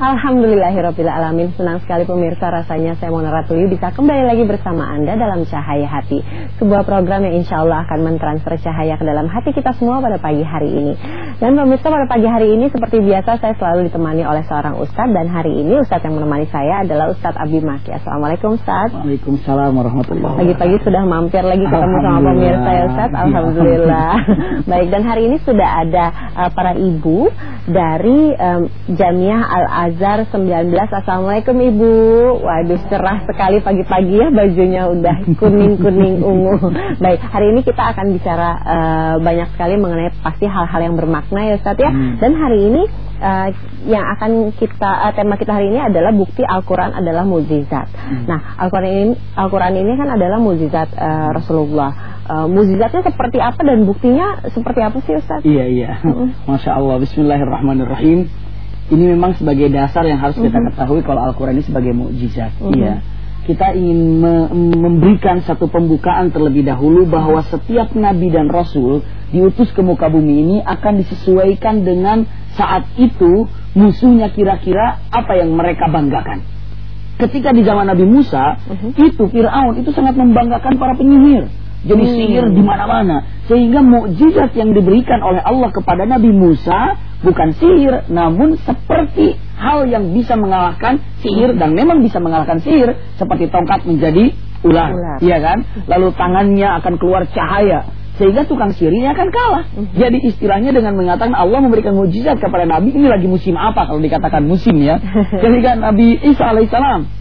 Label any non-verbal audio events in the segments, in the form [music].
Alhamdulillahirrahmanirrahim Senang sekali pemirsa rasanya saya Mona Ratuyu bisa kembali lagi bersama Anda dalam Cahaya Hati. Sebuah program yang insya Allah akan mentransfer cahaya ke dalam hati kita semua pada pagi hari ini. Dan pemirsa pada pagi hari ini seperti biasa saya selalu ditemani oleh seorang Ustadz. Dan hari ini Ustadz yang menemani saya adalah Ustadz Abi Maki. Assalamualaikum Ustadz. Waalaikumsalam warahmatullahi Pagi-pagi sudah mampir lagi ketemu sama pemirsa ya Ustadz. Alhamdulillah. [laughs] Baik dan hari ini sudah ada uh, para ibu dari um, Jamiah Al-Azhar Azhar 19 Assalamualaikum Ibu Waduh cerah sekali pagi-pagi ya bajunya udah kuning-kuning [laughs] ungu Baik hari ini kita akan bicara uh, banyak sekali mengenai pasti hal-hal yang bermakna ya Ustaz ya hmm. Dan hari ini uh, yang akan kita uh, tema kita hari ini adalah bukti Al-Quran adalah mukjizat. Hmm. Nah Al-Quran ini Al-Quran ini kan adalah mukjizat uh, Rasulullah. Uh, mukjizatnya seperti apa dan buktinya seperti apa sih Ustaz? Iya iya, hmm. masya Allah. Bismillahirrahmanirrahim ini memang sebagai dasar yang harus kita mhm. ketahui kalau Al-Quran ini sebagai mukjizat. Mm Iya. Kita ingin me memberikan satu pembukaan terlebih dahulu bahwa setiap nabi dan rasul diutus ke muka bumi ini akan disesuaikan dengan saat itu musuhnya kira-kira apa yang mereka banggakan. Ketika di zaman Nabi Musa, uh mhm. -huh. itu Firaun itu sangat membanggakan para penyihir jadi hmm. sihir di mana-mana sehingga mukjizat yang diberikan oleh Allah kepada Nabi Musa bukan sihir namun seperti hal yang bisa mengalahkan sihir dan memang bisa mengalahkan sihir seperti tongkat menjadi ular, ular. iya kan lalu tangannya akan keluar cahaya sehingga tukang sihirnya akan kalah. Hmm. Jadi istilahnya dengan mengatakan Allah memberikan mukjizat kepada Nabi ini lagi musim apa kalau dikatakan musim ya. [laughs] Jadi kan Nabi Isa alaihissalam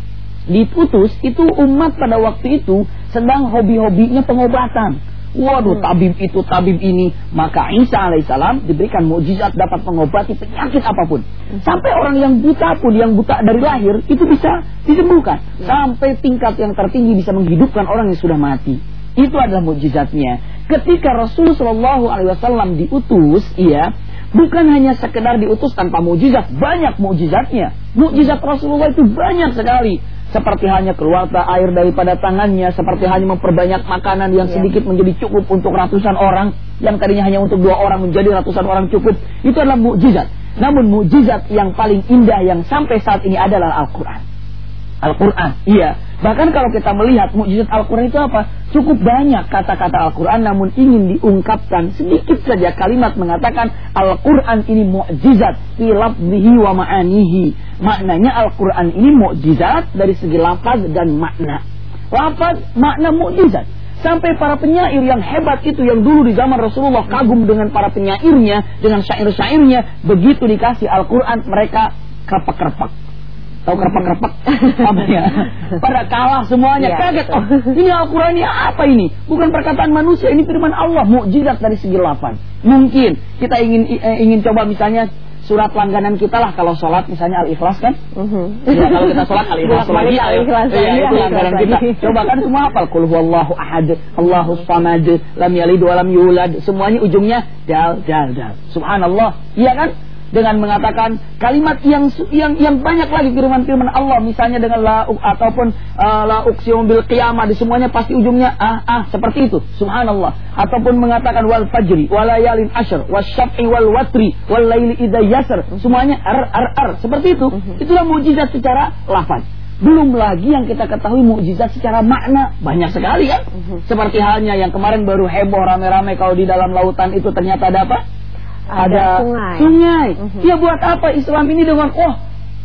diputus itu umat pada waktu itu sedang hobi-hobinya pengobatan. Waduh, hmm. tabib itu, tabib ini. Maka Isa alaihissalam diberikan mukjizat dapat mengobati penyakit apa pun. Hmm. Sampai orang yang buta pun, yang buta dari lahir, itu bisa disembuhkan. Hmm. Sampai tingkat yang tertinggi bisa menghidupkan orang yang sudah mati. Itu adalah mukjizatnya. Ketika Rasulullah Wasallam diutus, iya, bukan hanya sekedar diutus tanpa mukjizat, banyak mukjizatnya. Mukjizat Rasulullah itu banyak sekali seperti hanya keluar air daripada tangannya, seperti hanya memperbanyak makanan yang ya. sedikit menjadi cukup untuk ratusan orang, yang tadinya hanya untuk dua orang menjadi ratusan orang cukup. Itu adalah mukjizat. Namun mukjizat yang paling indah yang sampai saat ini adalah Al-Quran. Al-Quran, iya. Bahkan kalau kita melihat mukjizat Al-Quran itu apa? Cukup banyak kata-kata Al-Quran namun ingin diungkapkan sedikit saja kalimat mengatakan Al-Quran ini filabdihi wa ma'anihi. Maknanya Al-Quran ini mukjizat dari segi lafaz dan makna. Lafaz, makna mukjizat. Sampai para penyair yang hebat itu yang dulu di zaman Rasulullah kagum dengan para penyairnya, dengan syair-syairnya, begitu dikasih Al-Quran mereka kerpak-kerpak tahu kerpak-kerpak [laughs] apa ya? Pada kalah semuanya. Ya, kaget oh ini Al-Quran ini apa ini? Bukan perkataan manusia ini firman Allah. Mukjizat dari segi lapan. Mungkin kita ingin eh, ingin coba misalnya surat langganan kita lah kalau sholat misalnya al-ikhlas kan? Uh-huh. ya, kalau kita sholat [laughs] al-ikhlas lagi al-ikhlas ya, itu langganan kita. Coba kan semua hafal. Kul huwallahu ahad Allahu samad lam yalid wa lam yulad. Semuanya ujungnya dal dal dal. Subhanallah. Iya kan dengan mengatakan kalimat yang yang yang banyak lagi firman-firman Allah. Misalnya dengan la ataupun uh, la uqsimu bil qiyamah. Di semuanya pasti ujungnya ah ah seperti itu. Subhanallah. Ataupun mengatakan wal fajri wal layalin ashr wasyaf'i wal watri wal laili idza yasr. Semuanya ar ar ar. Seperti itu. Mhm. itulah mukjizat secara lafaz. Belum lagi yang kita ketahui mukjizat secara makna. Banyak sekali kan? Mhm. seperti halnya yang kemarin baru heboh rame-rame kalau di dalam lautan itu ternyata ada apa ada, sungai. Sungai. Uh -huh. Ya buat apa Islam ini dengan oh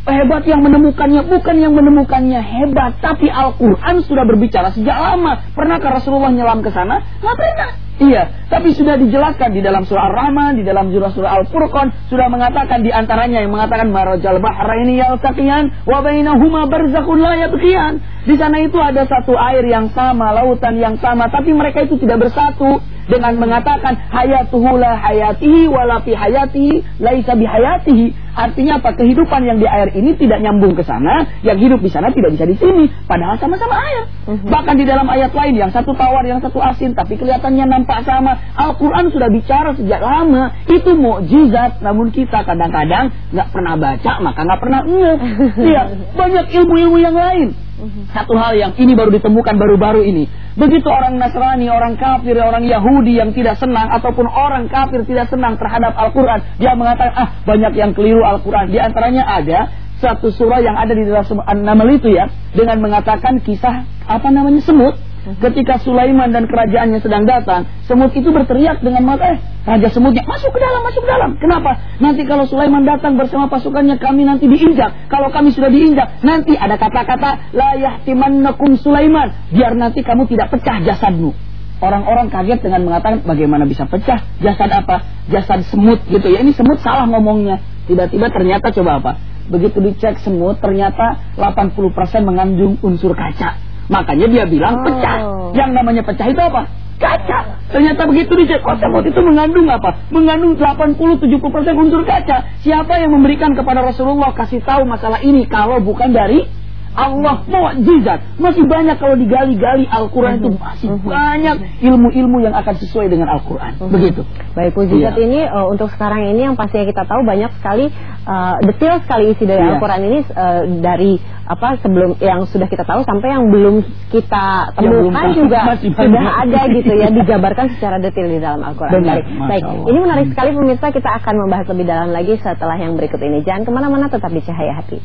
hebat yang menemukannya bukan yang menemukannya hebat tapi Al-Qur'an sudah berbicara sejak lama. Pernahkah Rasulullah nyelam ke sana? Enggak pernah. Iya, tapi sudah dijelaskan di dalam surah Ar-Rahman, di dalam surah surah Al-Furqan sudah mengatakan di antaranya yang mengatakan marajal bahraini yaltaqiyan wa bainahuma barzakhun la yabghiyan. Di sana itu ada satu air yang sama, lautan yang sama, tapi mereka itu tidak bersatu dengan mengatakan hayatuhu la hayatihi wala fi hayatihi laisa bihayatihi. Artinya apa? Kehidupan yang di air ini tidak nyambung ke sana, yang hidup di sana tidak bisa di sini, padahal sama-sama air. Mhm. Bahkan di dalam ayat lain yang satu tawar, yang satu asin, tapi kelihatannya nampak sama. Al-Qur'an sudah bicara sejak lama. Itu mukjizat, namun kita kadang-kadang nggak pernah baca, maka nggak pernah ingat. [laughs] Iya, banyak ilmu-ilmu yang lain. Mhm. Satu hal yang ini baru ditemukan baru-baru ini Begitu orang Nasrani, orang kafir, orang Yahudi yang tidak senang ataupun orang kafir tidak senang terhadap Al-Quran, dia mengatakan ah banyak yang keliru Al-Quran. Di antaranya ada satu surah yang ada di dalam An-Naml itu ya dengan mengatakan kisah apa namanya semut Ketika Sulaiman dan kerajaannya sedang datang, semut itu berteriak dengan mata, eh, raja semutnya masuk ke dalam, masuk ke dalam. Kenapa? Nanti kalau Sulaiman datang bersama pasukannya, kami nanti diinjak. Kalau kami sudah diinjak, nanti ada kata-kata la yahtimannakum Sulaiman, biar nanti kamu tidak pecah jasadmu. Orang-orang kaget dengan mengatakan bagaimana bisa pecah jasad apa? Jasad semut gitu ya. Ini semut salah ngomongnya. Tiba-tiba ternyata coba apa? Begitu dicek semut ternyata 80% mengandung unsur kaca. Makanya dia bilang oh. pecah. Yang namanya pecah itu apa? Kaca. Ternyata begitu dicek, semut itu mengandung apa? Mengandung 80-70% unsur kaca. Siapa yang memberikan kepada Rasulullah kasih tahu masalah ini kalau bukan dari Allah mukjizat. Masih banyak kalau digali-gali Al-Quran itu masih banyak ilmu-ilmu yang akan sesuai dengan Al-Quran. Begitu. Baik, mukjizat iya. ini uh, untuk sekarang ini yang pastinya kita tahu banyak sekali uh, detail sekali isi dari iya. Al-Quran ini uh, dari apa sebelum yang sudah kita tahu sampai yang belum kita temukan juga [laughs] sudah ada gitu ya [laughs] dijabarkan secara detail di dalam Al-Quran. Baik, baik. Ini menarik sekali pemirsa kita akan membahas lebih dalam lagi setelah yang berikut ini. Jangan ke mana-mana tetap di Cahaya Hati.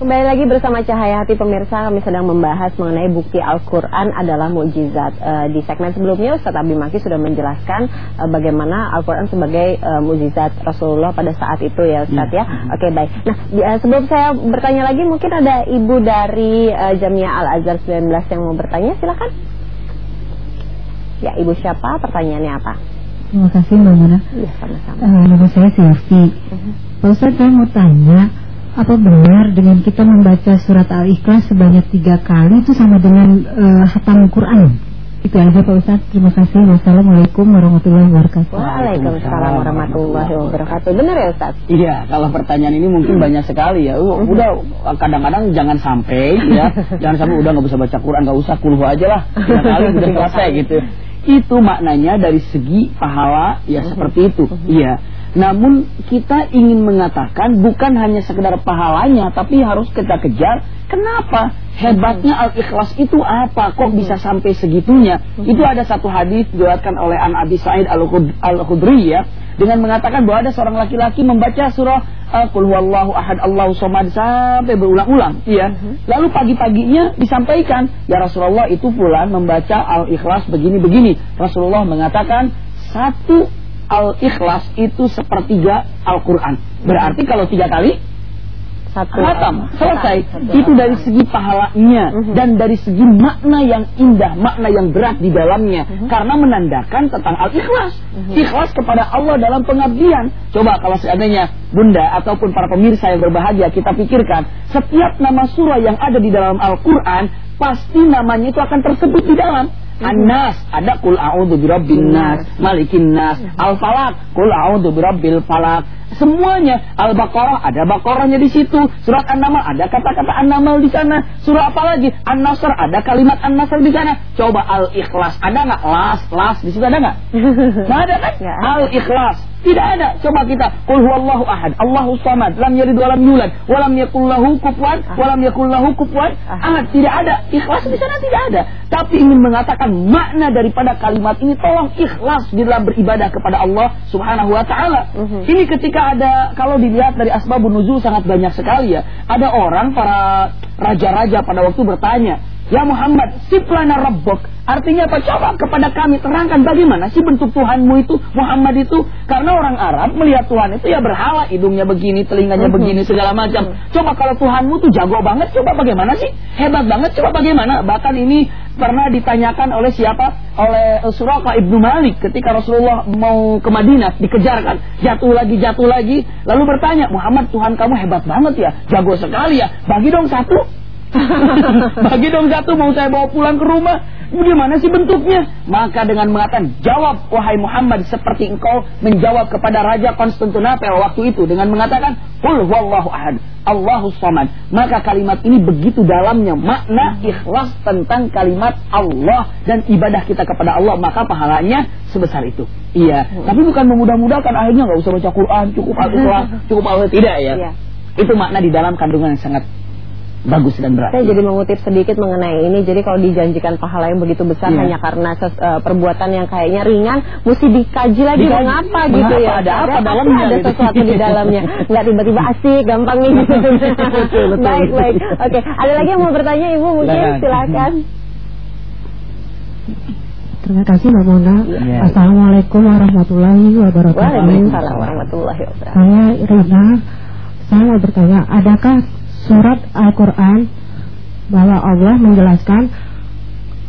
Kembali lagi bersama Cahaya Hati pemirsa kami sedang membahas mengenai bukti Al-Quran adalah mukjizat. E, di segmen sebelumnya Ustaz Abi Maki sudah menjelaskan e, bagaimana Al-Quran sebagai e, mukjizat Rasulullah pada saat itu ya Ustaz ya. ya. Oke baik. Nah di, e, sebelum saya bertanya lagi mungkin ada ibu dari e, Jamiah Al-Azhar 19 yang mau bertanya silakan. Ya ibu siapa? Pertanyaannya apa? Terima kasih Mbak Mana. Iya sama-sama. Uh, nama saya Silvi. Uh -huh. Pak Ustaz saya mau tanya apa benar dengan kita membaca surat Al-Ikhlas sebanyak tiga kali itu sama dengan uh, hatam Quran? Itu aja Pak Ustaz. Terima kasih. Wassalamualaikum warahmatullahi wabarakatuh. Waalaikumsalam warahmatullahi wabarakatuh. Benar ya Ustaz? Iya, kalau pertanyaan ini mungkin hmm. banyak sekali ya. Udah kadang-kadang jangan sampai ya. [laughs] jangan sampai udah nggak bisa baca Quran, nggak usah kulhu aja lah. Tiga kali udah selesai gitu. [laughs] Itu maknanya dari segi pahala ya seperti itu. Iya. Namun kita ingin mengatakan bukan hanya sekedar pahalanya tapi harus kita kejar kenapa? Hebatnya al-ikhlas itu apa? Kok bisa sampai segitunya? Itu ada satu hadis diriwayatkan oleh An Abi Sa'id Al-Khudri ya dengan mengatakan bahwa ada seorang laki-laki membaca surah Qul huwallahu ahad Allahu somad sampai berulang-ulang ya lalu pagi-paginya disampaikan ya Rasulullah itu fulan membaca al-ikhlas begini-begini. Rasulullah mengatakan satu al-ikhlas itu sepertiga Al-Quran. Berarti kalau tiga kali satu khatam selesai satu. itu dari segi pahalanya uh mhm. -huh. dan dari segi makna yang indah makna yang berat di dalamnya uh mhm. -huh. karena menandakan tentang al ikhlas uh mhm. -huh. ikhlas kepada Allah dalam pengabdian coba kalau seandainya bunda ataupun para pemirsa yang berbahagia kita pikirkan setiap nama surah yang ada di dalam Al-Quran pasti namanya itu akan tersebut di dalam An-Nas ada kul a'udzu birabbin nas, malikin nas, Al-Falaq kul a'udzu birabbil falaq. Semuanya Al-Baqarah ada Baqarahnya di situ, surat An-Naml ada kata-kata An-Naml di sana, surah apa lagi? An-Nasr ada kalimat An-Nasr di sana. Coba Al-Ikhlas ada nggak? Las, las di situ ada nggak? [laughs] Nggak ada kan? Al-Ikhlas tidak ada. Coba kita Qul huwallahu ahad, Allahu samad, lam yalid wa lam yulad, wa lam yakul lahu kufuwan, wa lam yakul lahu kufuwan ahad. Tidak ada. Ikhlas di sana tidak ada. Tapi ingin mengatakan makna daripada kalimat ini tolong ikhlas di dalam beribadah kepada Allah Subhanahu wa taala. Mhm. Ini ketika ada kalau dilihat dari asbabun nuzul sangat banyak sekali ya. Ada orang para raja-raja pada waktu bertanya, Ya Muhammad, siplana rabbok. Artinya apa? Coba kepada kami terangkan bagaimana sih bentuk Tuhanmu itu, Muhammad itu. Karena orang Arab melihat Tuhan itu ya berhala, hidungnya begini, telinganya mhm. begini, segala macam. Mhm. Coba kalau Tuhanmu tuh jago banget, coba bagaimana sih? Hebat banget, coba bagaimana? Bahkan ini pernah ditanyakan oleh siapa? Oleh Suraka ibnu Malik ketika Rasulullah mau ke Madinah, dikejarkan, jatuh lagi, jatuh lagi. Lalu bertanya, Muhammad Tuhan kamu hebat banget ya, jago sekali ya. Bagi dong satu, [laughs] Bagi dong satu mau saya bawa pulang ke rumah. Bagaimana sih bentuknya? Maka dengan mengatakan, jawab wahai Muhammad seperti engkau menjawab kepada Raja Konstantinopel waktu itu dengan mengatakan, Qul huwallahu ahad, Allahu samad. Maka kalimat ini begitu dalamnya makna ikhlas tentang kalimat Allah dan ibadah kita kepada Allah, maka pahalanya sebesar itu. Iya, tapi bukan memudah-mudahkan akhirnya nggak usah baca Quran, cukup Al-Ikhlas, cukup al tidak ya. Iya. Itu makna di dalam kandungan yang sangat bagus dan berarti. Saya jadi mengutip sedikit mengenai ini. Jadi kalau dijanjikan pahala yang begitu besar yeah. hanya karena ses, uh, perbuatan yang kayaknya ringan, mesti dikaji lagi dikaji, mengapa gitu ya. [laughs] Ada apa dalamnya? Ada gitu. sesuatu di dalamnya. Enggak tiba-tiba asik, gampang nih [laughs] gitu. baik, baik. Oke, okay. ada lagi yang mau bertanya Ibu mungkin silakan. Terima kasih Mbak Mona. Ya. Assalamualaikum warahmatullahi wabarakatuh. Waalaikumsalam warahmatullahi wabarakatuh. Saya Rina. Saya mau bertanya, adakah surat Al-Quran bahwa Allah menjelaskan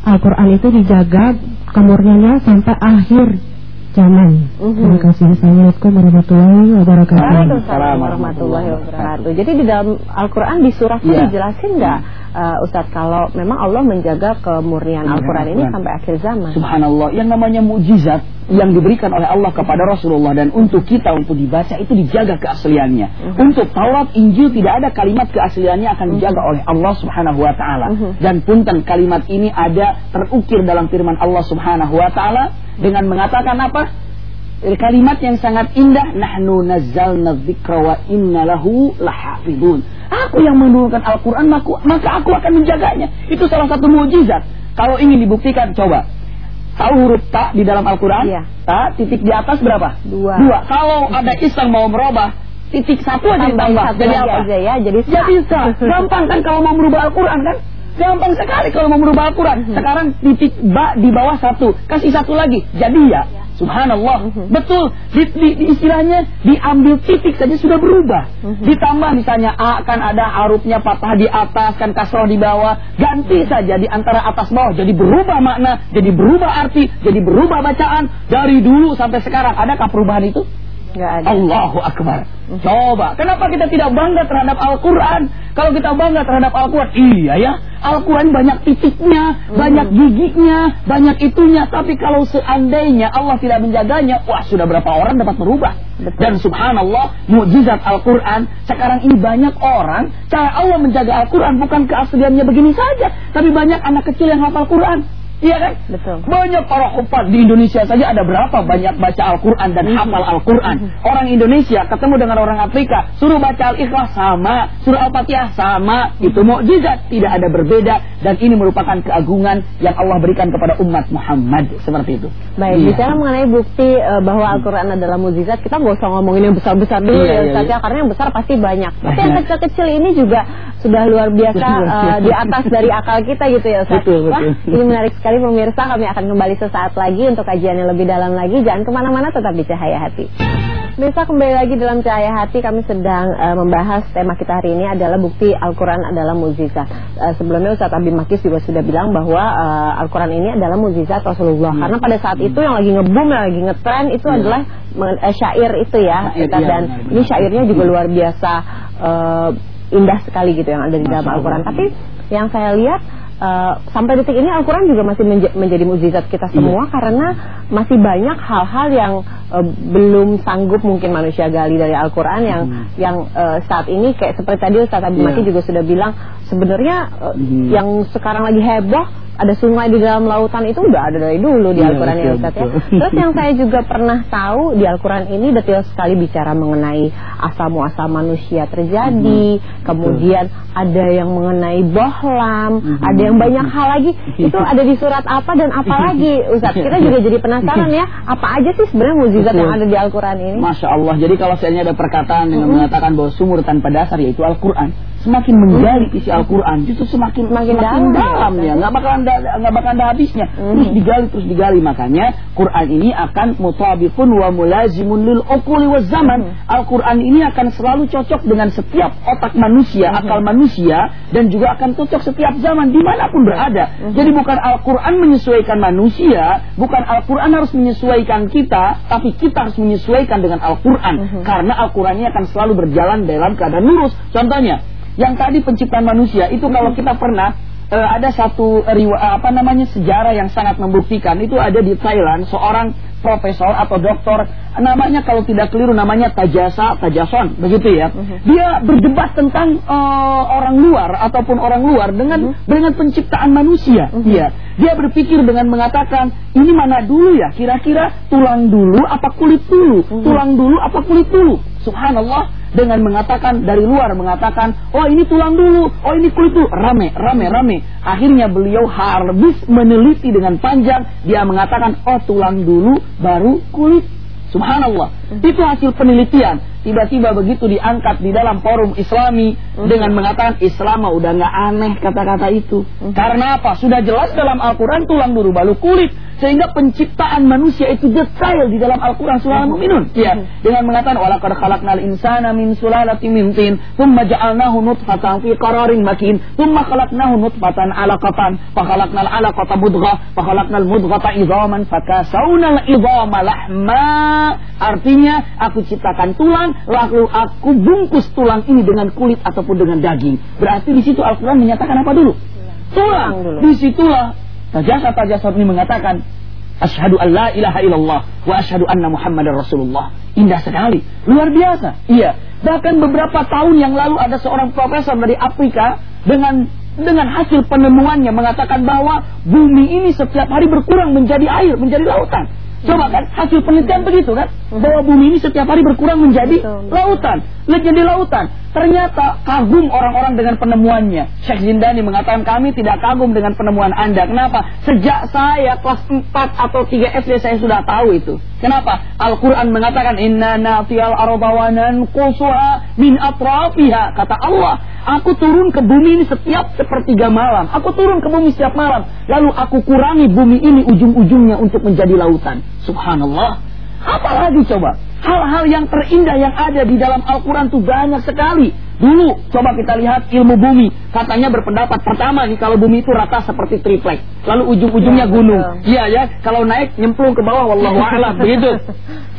Al-Quran itu dijaga kemurniannya sampai akhir zaman. Uh Terima kasih. Assalamualaikum warahmatullahi wabarakatuh. Waalaikumsalam warahmatullahi wabarakatuh. Jadi di dalam Al-Quran di itu yeah. dijelasin nggak uh, Ustadz kalau memang Allah menjaga kemurnian iya, Al-Quran ini sampai akhir zaman. Subhanallah, yang namanya mukjizat yang diberikan oleh Allah kepada Rasulullah dan untuk kita untuk dibaca itu dijaga keasliannya. Uh -huh. Untuk Taurat, Injil tidak ada kalimat keasliannya akan dijaga uh -huh. oleh Allah Subhanahu wa taala. Uh -huh. Dan punten kalimat ini ada terukir dalam firman Allah Subhanahu wa taala dengan mengatakan apa? Kalimat yang sangat indah, nahnu nazzalna dzikra wa inna lahu lahafidun. Aku yang menurunkan Al-Quran, maka aku akan menjaganya. Itu salah satu mujizat. Kalau ingin dibuktikan, coba. Tahu huruf ta di dalam Al-Quran? Iya. Ta, titik di atas berapa? Dua. Dua. Kalau ada iseng mau merubah, titik satu aja ditambah. Jadi apa? Aja ya, jadi sa. Jadi sa. [laughs] Gampang kan kalau mau merubah Al-Quran kan? Gampang sekali kalau mau merubah Al-Quran. Hmm. Sekarang titik ba di bawah satu. Kasih satu lagi. Jadi ya. Subhanallah. -hmm. Betul. Di, di, di istilahnya diambil titik saja sudah berubah. -hmm. Ditambah misalnya A kan ada harupnya patah di atas kan kasroh di bawah. Ganti saja di antara atas bawah. Jadi berubah makna, jadi berubah arti, jadi berubah bacaan dari dulu sampai sekarang. Adakah perubahan itu? Ada. Allahu Akbar. Coba, kenapa kita tidak bangga terhadap Al-Quran? Kalau kita bangga terhadap Al-Quran, iya ya, Al-Quran banyak titiknya, hmm. banyak giginya, banyak itunya. Tapi kalau seandainya Allah tidak menjaganya, wah sudah berapa orang dapat berubah. Betul. Dan subhanallah, mujizat Al-Quran, sekarang ini banyak orang, cara Allah menjaga Al-Quran bukan keasliannya begini saja. Tapi banyak anak kecil yang hafal Quran. Iya kan? Betul. Banyak para hufaz di Indonesia saja ada berapa banyak baca Al-Quran dan mm-hmm. hafal Al-Quran. Mm-hmm. Orang Indonesia ketemu dengan orang Afrika, suruh baca Al-Ikhlas sama, suruh Al-Fatihah sama. Itu mukjizat, tidak ada berbeda dan ini merupakan keagungan yang Allah berikan kepada umat Muhammad seperti itu. Baik, iya. bicara mengenai bukti uh, bahwa Al-Quran adalah mukjizat, kita nggak usah ngomongin yang besar-besar dulu iya, ya, iya, iya. karena yang besar pasti banyak. Tapi [laughs] yang kecil-kecil ini juga sudah luar biasa uh, di atas dari akal kita gitu ya Ustaz. Betul, betul. Wah, ini menarik sekali sekali pemirsa kami akan kembali sesaat lagi untuk kajian yang lebih dalam lagi jangan ke mana-mana tetap di Cahaya Hati Bisa kembali lagi dalam Cahaya Hati kami sedang uh, membahas tema kita hari ini adalah bukti Al-Quran adalah mukjizat. Uh, sebelumnya Ustaz Abi Makis juga sudah bilang bahwa uh, Al-Quran ini adalah mukjizat Rasulullah hmm. karena pada saat itu yang lagi ngebum yang lagi ngetren itu hmm. adalah uh, syair itu ya syair, iya, dan benar, benar. ini syairnya juga luar biasa uh, indah sekali gitu yang ada di dalam Al-Quran tapi yang saya lihat uh, sampai detik ini Al-Quran juga masih menja menjadi mukjizat kita iya. semua iya. karena masih banyak hal-hal yang uh, belum sanggup mungkin manusia gali dari Al-Quran yang hmm. yang uh, saat ini kayak seperti tadi Ustaz Abi yeah. juga sudah bilang sebenarnya uh, hmm. yang sekarang lagi heboh ada sungai di dalam lautan itu udah ada dari dulu di iya, Al-Quran ya Ustaz ya. Terus yang saya juga [laughs] pernah tahu di Al-Quran ini detail sekali bicara mengenai asal muasal manusia terjadi, mm -hmm. kemudian betul. ada yang mengenai bohlam, mm -hmm. ada yang banyak hal lagi. [laughs] Itu ada di surat apa dan apa lagi Ustaz? Kita juga jadi penasaran ya, apa aja sih sebenarnya mukjizat yang ada di Al-Quran ini? Masya Allah. Jadi kalau saya ada perkataan dengan mm -hmm. mengatakan bahwa sumur tanpa dasar yaitu Al-Quran semakin menggali isi Al-Quran justru semakin semakin, semakin dalam, ya nggak bakal ada nggak bakal ada habisnya hmm. terus digali terus digali makanya Quran ini akan mutabiqun wa mulazimun lil uquli wa zaman hmm. Al-Quran ini akan selalu cocok dengan setiap otak manusia hmm. akal manusia dan juga akan cocok setiap zaman di mana pun berada hmm. jadi bukan Al-Quran menyesuaikan manusia bukan Al-Quran harus menyesuaikan kita tapi kita harus menyesuaikan dengan Al-Quran hmm. karena Al-Quran ini akan selalu berjalan dalam keadaan lurus contohnya yang tadi penciptaan manusia itu kalau kita pernah uh, ada satu riwa, apa namanya sejarah yang sangat membuktikan itu ada di Thailand seorang profesor atau doktor namanya kalau tidak keliru namanya Tajasa Tajason begitu ya. Uh-huh. Dia berdebat tentang uh, orang luar ataupun orang luar dengan uh-huh. dengan penciptaan manusia. Dia dia berpikir dengan mengatakan ini mana dulu ya kira-kira tulang dulu apa kulit dulu? Tulang dulu apa kulit dulu? Subhanallah dengan mengatakan dari luar mengatakan, oh ini tulang dulu, oh ini kulit dulu, rame, rame, rame. Akhirnya beliau habis meneliti dengan panjang, dia mengatakan, oh tulang dulu, baru kulit. Subhanallah. Hmm. Itu hasil penelitian. Tiba-tiba begitu diangkat di dalam forum Islami hmm. dengan mengatakan Islam udah nggak aneh kata-kata itu. Hmm. Karena apa? Sudah jelas dalam Al-Quran tulang dulu baru kulit. Sehingga penciptaan manusia itu detail di dalam Al-Quran surah Al-Mu'minun. Ya, dengan mengatakan walaqad khalaqnal insana min sulalatin min tin, thumma ja'alnahu nutfatan fi qararin makin, thumma khalaqnahu nutfatan 'alaqatan, fa khalaqnal 'alaqata mudghah, fa khalaqnal mudghata idhaman, fa kasawnal idhama lahma. Artinya aku ciptakan tulang, lalu aku bungkus tulang ini dengan kulit ataupun dengan daging. Berarti di situ Al-Quran menyatakan apa dulu? Tulang. Di situlah Tajasad Tajasad ini mengatakan Asyhadu an la ilaha illallah wa asyhadu anna Muhammadar Rasulullah. Indah sekali, luar biasa. Iya. Bahkan beberapa tahun yang lalu ada seorang profesor dari Afrika dengan dengan hasil penemuannya mengatakan bahwa bumi ini setiap hari berkurang menjadi air, menjadi lautan. Coba kan hasil penelitian begitu kan bahwa bumi ini setiap hari berkurang menjadi lautan, menjadi lautan. Ternyata kagum orang-orang dengan penemuannya. Syekh Zindani mengatakan kami tidak kagum dengan penemuan Anda. Kenapa? Sejak saya kelas 4 atau 3 SD saya sudah tahu itu. Kenapa? Al-Quran mengatakan Inna nafiyal arbawanan kusuha min atrafiha. Kata Allah, aku turun ke bumi ini setiap sepertiga malam. Aku turun ke bumi setiap malam. Lalu aku kurangi bumi ini ujung-ujungnya untuk menjadi lautan. Subhanallah. Apa lagi coba? Hal-hal yang terindah yang ada di dalam Al-Quran itu banyak sekali. Dulu, coba kita lihat ilmu bumi. Katanya berpendapat pertama nih kalau bumi itu rata seperti triplek. Lalu ujung-ujungnya ya, gunung. Iya ya, kalau naik nyemplung ke bawah, wallahu [laughs] a'lam begitu.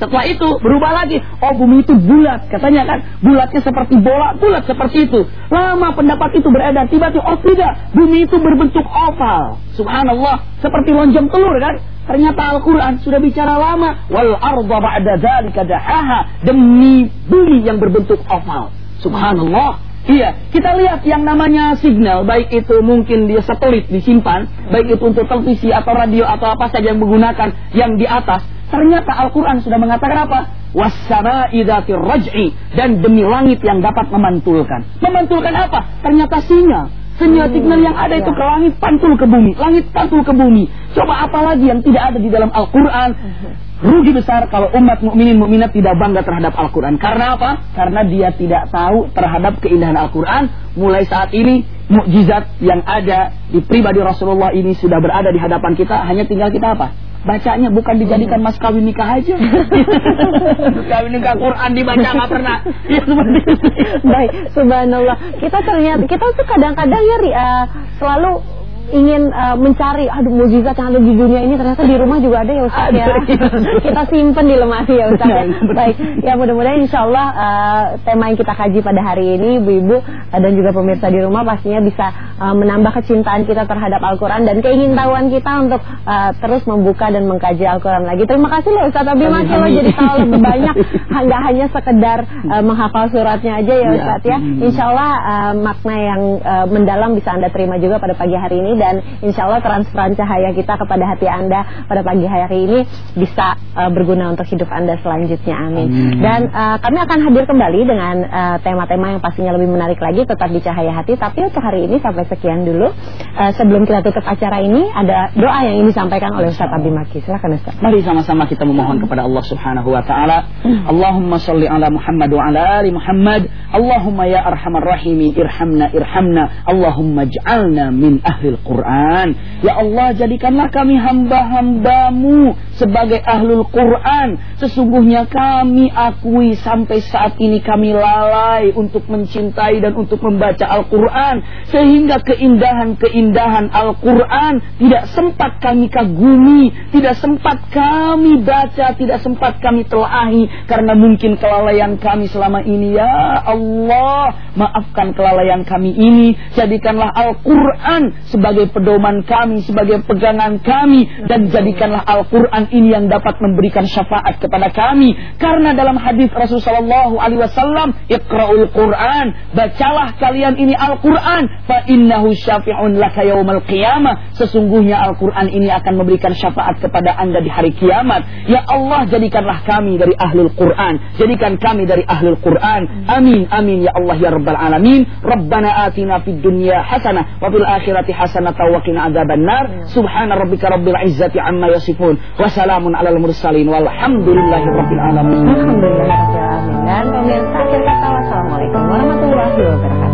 Setelah itu berubah lagi. Oh bumi itu bulat. Katanya kan bulatnya seperti bola, bulat seperti itu. Lama pendapat itu beredar. Tiba-tiba oh tidak, bumi itu berbentuk oval. Subhanallah, seperti lonjong telur kan. Ternyata Al-Quran sudah bicara lama. Wal arda ba'da dzalika dahaha. Demi bumi yang berbentuk oval. Subhanallah. Iya, kita lihat yang namanya signal, baik itu mungkin dia satelit disimpan, baik itu untuk televisi atau radio atau apa saja yang menggunakan yang di atas. Ternyata Al-Quran sudah mengatakan apa? Wassama idatir raj'i. Dan demi langit yang dapat memantulkan. Memantulkan apa? Ternyata sinyal. Sinyal signal yang ada itu ke langit pantul ke bumi, langit pantul ke bumi. Coba apa lagi yang tidak ada di dalam Al-Quran? Rugi besar kalau umat mukminin mukminat tidak bangga terhadap Al-Quran. Karena apa? Karena dia tidak tahu terhadap keindahan Al-Quran. Mulai saat ini mukjizat yang ada di pribadi Rasulullah ini sudah berada di hadapan kita. Hanya tinggal kita apa? Bacanya bukan dijadikan mas kawin nikah aja. kawin nikah Quran dibaca nggak pernah. Ya seperti itu. Baik, subhanallah. Kita ternyata kita tuh kadang-kadang ya uh, selalu ingin uh, mencari aduh mujizat yang ada di dunia ini ternyata di rumah juga ada ya Ustaz ya. [laughs] kita simpen di lemari ya Ustaz. Ya. Baik, ya mudah-mudahan insya Allah uh, tema yang kita kaji pada hari ini ibu-ibu uh, dan juga pemirsa di rumah pastinya bisa uh, menambah kecintaan kita terhadap Al-Qur'an dan keingintahuan kita untuk uh, terus membuka dan mengkaji Al-Qur'an lagi. Terima kasih loh Ustaz Abi Masya Allah jadi tahu lebih banyak [laughs] nggak hanya sekedar uh, menghafal suratnya aja ya, ya. Ustaz ya. Insya Allah uh, makna yang uh, mendalam bisa Anda terima juga pada pagi hari ini dan insya Allah transferan cahaya kita kepada hati Anda pada pagi hari ini bisa uh, berguna untuk hidup Anda selanjutnya. Amin. Amin. Dan uh, kami akan hadir kembali dengan eh, tema-tema uh, yang pastinya lebih menarik lagi tetap di cahaya hati. Tapi untuk hari ini sampai sekian dulu. Uh, sebelum kita tutup acara ini ada doa yang ingin disampaikan oleh Ustaz Abdi Maki. Silakan Ustaz. Mari sama-sama kita memohon kepada Allah Subhanahu wa taala. Hmm. Allahumma shalli ala Muhammad wa ala ali Muhammad. Allahumma ya arhamar rahimin irhamna irhamna. Allahumma ij'alna min ahli Quran. Ya Allah jadikanlah kami hamba-hambamu sebagai ahlul Quran. Sesungguhnya kami akui sampai saat ini kami lalai untuk mencintai dan untuk membaca Al-Quran. Sehingga keindahan-keindahan Al-Quran tidak sempat kami kagumi, tidak sempat kami baca, tidak sempat kami telahi. Karena mungkin kelalaian kami selama ini. Ya Allah, maafkan kelalaian kami ini. Jadikanlah Al-Quran sebagai sebagai pedoman kami, sebagai pegangan kami dan jadikanlah Al-Qur'an ini yang dapat memberikan syafaat kepada kami. Karena dalam hadis Rasulullah Shallallahu alaihi wasallam, "Iqra'ul Qur'an", bacalah kalian ini Al-Qur'an, fa innahu syafi'un laka yaumal qiyamah. Sesungguhnya Al-Qur'an ini akan memberikan syafaat kepada Anda di hari kiamat. Ya Allah, jadikanlah kami dari ahlul Qur'an. Jadikan kami dari ahlul Qur'an. Amin amin ya Allah ya rabbal alamin. Rabbana atina fid dunya hasanah wa fil akhirati hasanah rabbana wa adzabannar hmm. subhana rabbika rabbil izzati amma yasifun wa salamun alal mursalin walhamdulillahi rabbil alamin. Alhamdulillah dan pemirsa akhir kata wassalamualaikum warahmatullahi wabarakatuh.